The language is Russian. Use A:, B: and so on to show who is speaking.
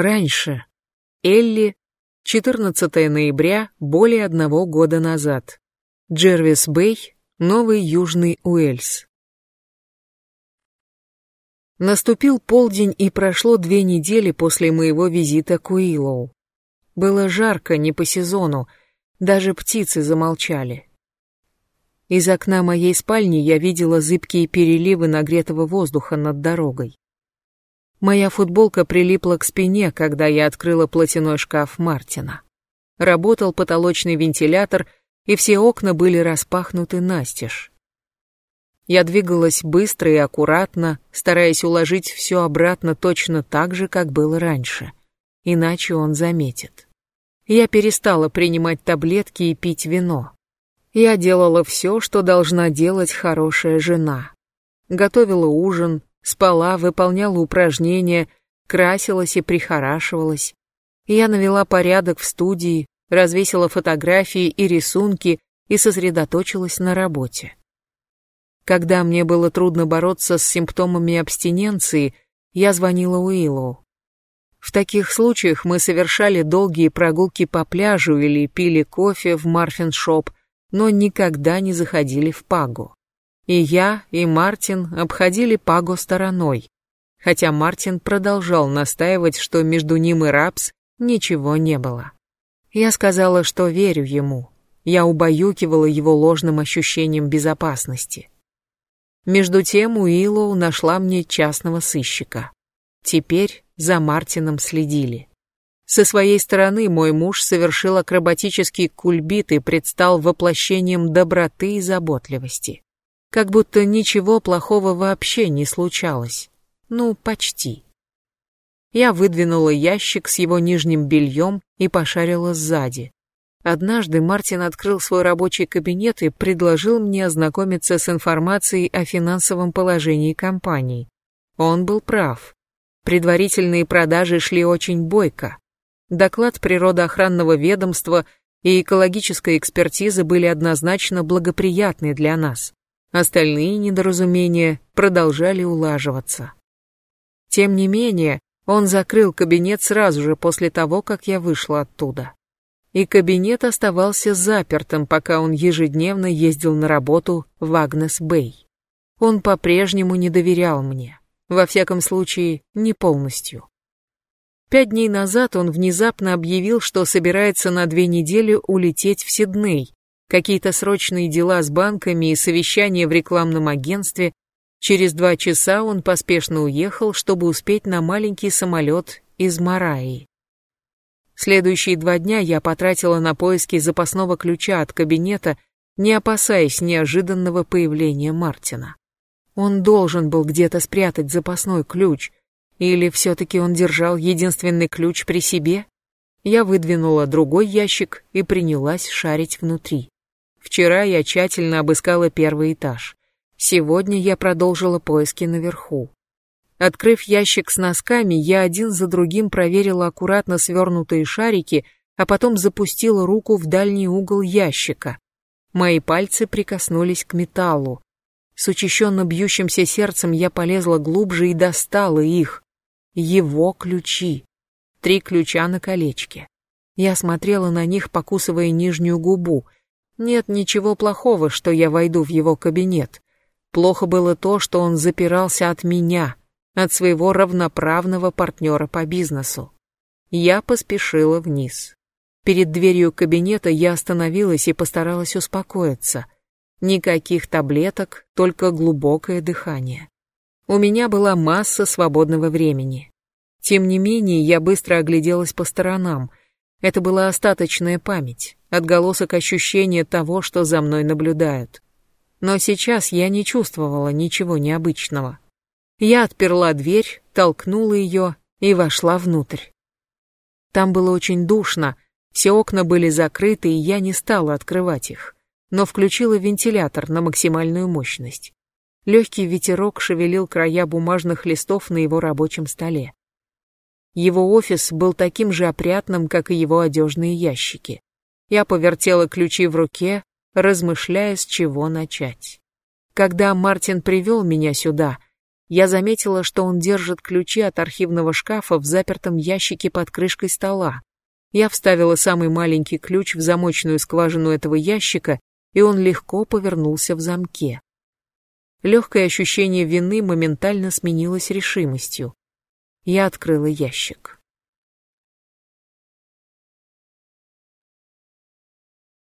A: Раньше. Элли. 14 ноября, более одного года назад. Джервис Бэй, Новый Южный Уэльс. Наступил полдень и прошло две недели после моего визита к Уиллоу. Было жарко, не по сезону, даже птицы замолчали. Из окна моей спальни я видела зыбкие переливы нагретого воздуха над дорогой. Моя футболка прилипла к спине, когда я открыла платяной шкаф Мартина. Работал потолочный вентилятор, и все окна были распахнуты настежь. Я двигалась быстро и аккуратно, стараясь уложить все обратно точно так же, как было раньше. Иначе он заметит. Я перестала принимать таблетки и пить вино. Я делала все, что должна делать хорошая жена. Готовила ужин, спала, выполняла упражнения, красилась и прихорашивалась. Я навела порядок в студии, развесила фотографии и рисунки и сосредоточилась на работе. Когда мне было трудно бороться с симптомами абстиненции, я звонила Уиллоу. В таких случаях мы совершали долгие прогулки по пляжу или пили кофе в Марфин-шоп, но никогда не заходили в Пагу. И я, и Мартин обходили Паго стороной, хотя Мартин продолжал настаивать, что между ним и Рапс ничего не было. Я сказала, что верю ему. Я убаюкивала его ложным ощущением безопасности. Между тем Уиллоу нашла мне частного сыщика. Теперь за Мартином следили. Со своей стороны мой муж совершил акробатический кульбит и предстал воплощением доброты и заботливости. Как будто ничего плохого вообще не случалось. Ну, почти. Я выдвинула ящик с его нижним бельем и пошарила сзади. Однажды Мартин открыл свой рабочий кабинет и предложил мне ознакомиться с информацией о финансовом положении компании. Он был прав. Предварительные продажи шли очень бойко. Доклад природоохранного ведомства и экологическая экспертиза были однозначно благоприятны для нас. Остальные недоразумения продолжали улаживаться. Тем не менее, он закрыл кабинет сразу же после того, как я вышла оттуда и кабинет оставался запертым, пока он ежедневно ездил на работу в Агнес-Бэй. Он по-прежнему не доверял мне, во всяком случае, не полностью. Пять дней назад он внезапно объявил, что собирается на две недели улететь в Сидней, какие-то срочные дела с банками и совещание в рекламном агентстве. Через два часа он поспешно уехал, чтобы успеть на маленький самолет из Мараи. Следующие два дня я потратила на поиски запасного ключа от кабинета, не опасаясь неожиданного появления Мартина. Он должен был где-то спрятать запасной ключ, или все-таки он держал единственный ключ при себе? Я выдвинула другой ящик и принялась шарить внутри. Вчера я тщательно обыскала первый этаж. Сегодня я продолжила поиски наверху. Открыв ящик с носками, я один за другим проверила аккуратно свернутые шарики, а потом запустила руку в дальний угол ящика. Мои пальцы прикоснулись к металлу. С учащенно бьющимся сердцем я полезла глубже и достала их. Его ключи. Три ключа на колечке. Я смотрела на них, покусывая нижнюю губу. Нет ничего плохого, что я войду в его кабинет. Плохо было то, что он запирался от меня — от своего равноправного партнера по бизнесу. Я поспешила вниз. Перед дверью кабинета я остановилась и постаралась успокоиться. Никаких таблеток, только глубокое дыхание. У меня была масса свободного времени. Тем не менее, я быстро огляделась по сторонам. Это была остаточная память, отголосок ощущения того, что за мной наблюдают. Но сейчас я не чувствовала ничего необычного. Я отперла дверь, толкнула ее и вошла внутрь. Там было очень душно, все окна были закрыты, и я не стала открывать их, но включила вентилятор на максимальную мощность. Легкий ветерок шевелил края бумажных листов на его рабочем столе. Его офис был таким же опрятным, как и его одежные ящики. Я повертела ключи в руке, размышляя, с чего начать. Когда Мартин привел меня сюда, Я заметила, что он держит ключи от архивного шкафа в запертом ящике под крышкой стола. Я вставила самый маленький ключ в замочную скважину этого ящика, и он легко повернулся в замке. Легкое ощущение вины моментально сменилось решимостью. Я открыла ящик.